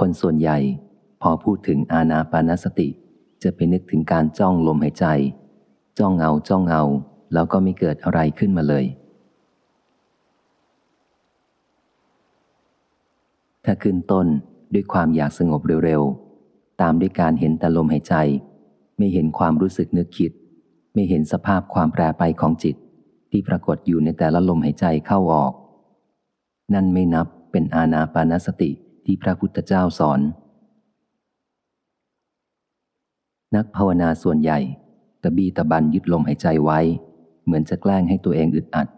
คนส่วนใหญ่ พอพูดถึงอาณาปานสติ จะไปนึกถึงการจ้องลมหายใจ จ้องเอาจ้องเอา แล้วก็ไม่เกิดอะไรขึ้นมาเลย ถ้าขึ้นต้นด้วยความอยากสงบเร็วๆ ตามด้วยการเห็นแต่ลมหายใจ ไม่เห็นความรู้สึกนึกคิด ไม่เห็นสภาพความแปรไปของจิต ที่ปรากฏอยู่ในแต่ละลมหายใจเข้าออก นั่นไม่นับเป็นอาณาปานสติ ที่พระพุทธเจ้าสอน นักภาวนาส่วนใหญ่ตะบีตะบันยึดลมหายใจไว้ เหมือนจะแกล้งให้ตัวเองอึดอัด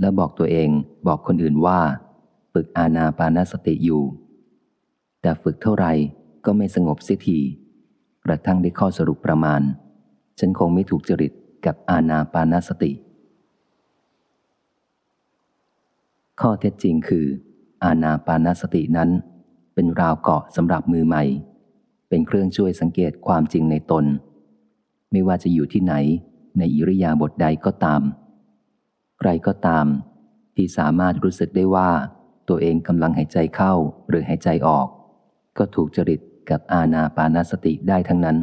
แล้วบอกตัวเองบอกคนอื่นว่า ฝึกอาณาปานสติอยู่ แต่ฝึกเท่าไหร่ก็ไม่สงบเสียทีกระทั่งได้ข้อสรุปประมาณ ฉันคงไม่ถูกจริตกับอาณาปานสติ ข้อเท็จจริงคือ อาณาปานสตินั้น เป็นราวเกาะสำหรับมือใหม่ เป็นเครื่องช่วยสังเกตความจริงในตน ไม่ว่าจะอยู่ที่ไหน ในอิริยาบถใดก็ตาม ใครก็ตาม ที่สามารถรู้สึกได้ว่า ตัวเองกำลังหายใจเข้าหรือหายใจออก ก็ถูกจริตกับอาณาปานสติได้ทั้งนั้น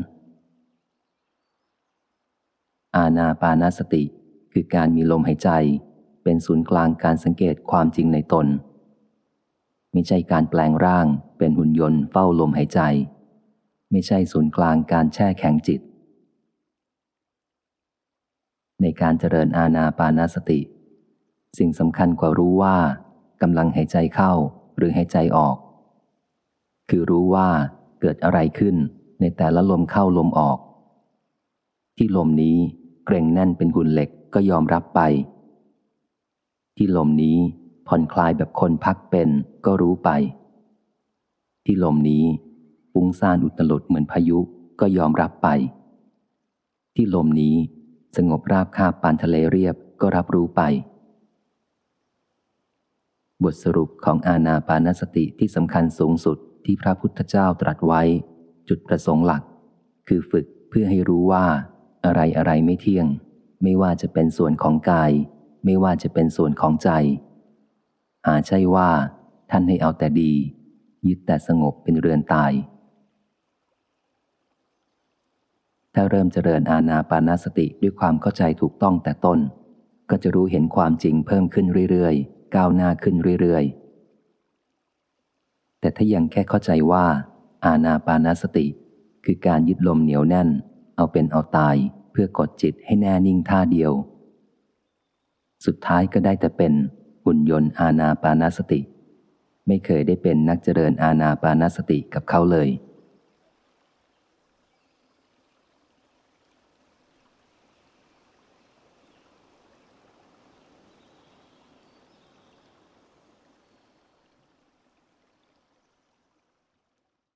อาณาปานสติคือการมีลมหายใจ เป็นศูนย์กลางการสังเกตความจริงในตน ไม่ใช่การแปลงร่าง เป็นหุ่นยนต์เฝ้าลมหายใจ ไม่ใช่ศูนย์กลางการแช่แข็งจิต ในการเจริญอาณาปานสติ สิ่งสำคัญกว่ารู้ว่ากำลังหายใจเข้าหรือหายใจออก คือรู้ว่าเกิดอะไรขึ้นในแต่ละลมเข้าลมออก ที่ลมนี้เกรงแน่นเป็นหุ่นเหล็กก็ยอมรับไป ที่ลมนี้ ผ่อนคลายแบบคนพักเป็นก็รู้ไป ที่ลมนี้ฟุ้งซ่านอุตลุดเหมือนพายุก็ยอมรับไป ที่ลมนี้สงบราบคาบปานทะเลเรียบก็รับรู้ไป บทสรุปของอาณาปานสติที่สำคัญสูงสุดที่พระพุทธเจ้าตรัสไว้ จุดประสงค์หลัก คือฝึกเพื่อให้รู้ว่า อะไรอะไรไม่เที่ยง ไม่ว่าจะเป็นส่วนของกาย ไม่ว่าจะเป็นส่วนของใจ หาใช่ว่า ท่านให้เอาแต่ดี ยึดแต่สงบเป็นเรือนตาย ถ้าเริ่มเจริญอาณาปานาสติด้วยความเข้าใจถูกต้องแต่ต้น ก็จะรู้เห็นความจริงเพิ่มขึ้นเรื่อยๆ ก้าวหน้าขึ้นเรื่อยๆ แต่ถ้ายังแค่เข้าใจว่า อาณาปานาสติ คือการยึดลมเหนียวแน่น เอาเป็นเอาตายเพื่อกดจิตให้แน่นิ่งท่าเดียว สุดท้ายก็ได้แต่เป็น หุ่นยนต์อาณาปานาสติ ไม่เคยได้เป็นนักเจริญอาณาปานาสติกับเขาเลย